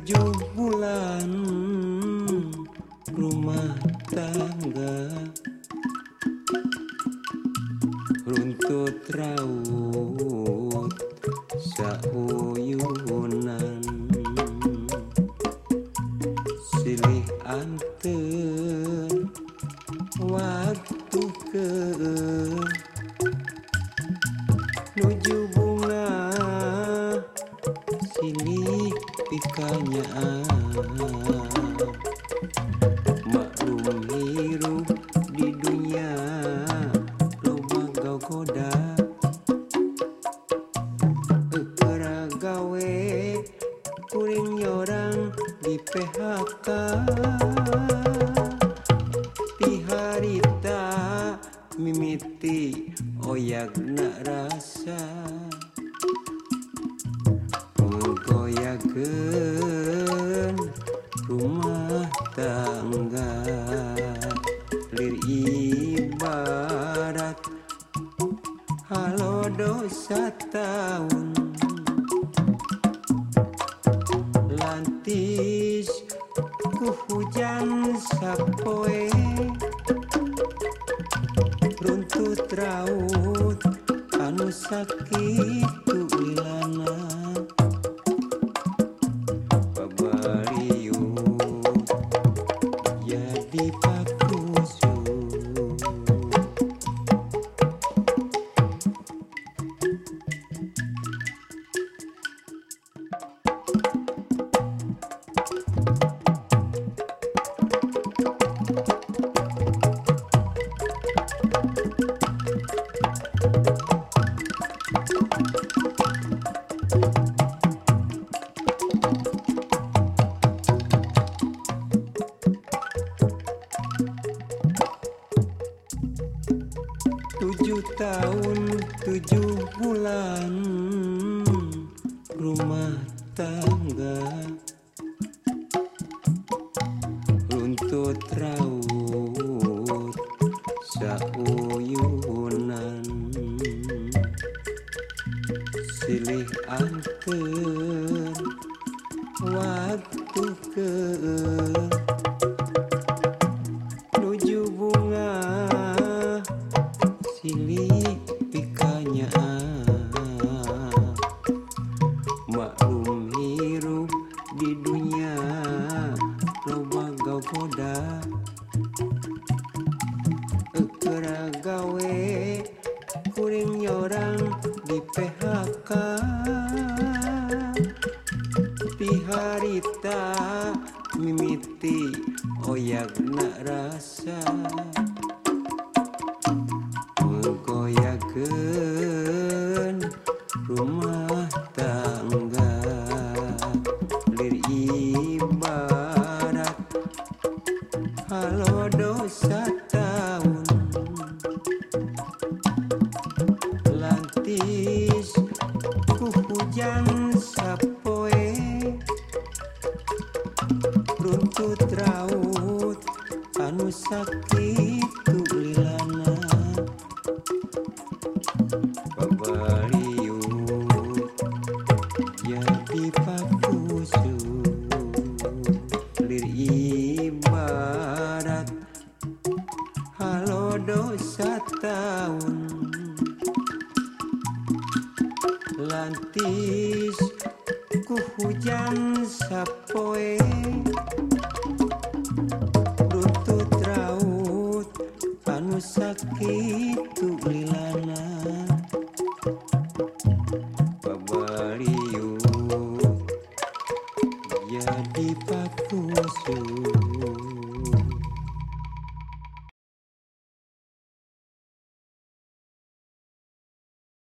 tujuh bulan rumah tangga runtut raut sahuyunan silih ante waktu ke kanyaan maklum hirup di dunia. Loba goda Kekara gawe kuring orang di PHK Ti harita mimiti oyak nak rasa. koyagen rumah tangga lir ibarat halo dosa tahun. Lantis ku hujan sapoe. Runtut raut anu sakit ku ilana create tahun tujuh bulan rumah tangga. Runtut raut sauyunan. Silih angker waktu ke nya maklum hirup di dunia lobagau koda Ekera gawe kuring orang di PHK piharita mimiti oyak rasa halo dosa tahun lantis ku hujan sapoe. Runtut raut anu sakit. lantis ku hujan sapoe. Rutut raut anu sakitu lilana. Pabariu jadi pakusuh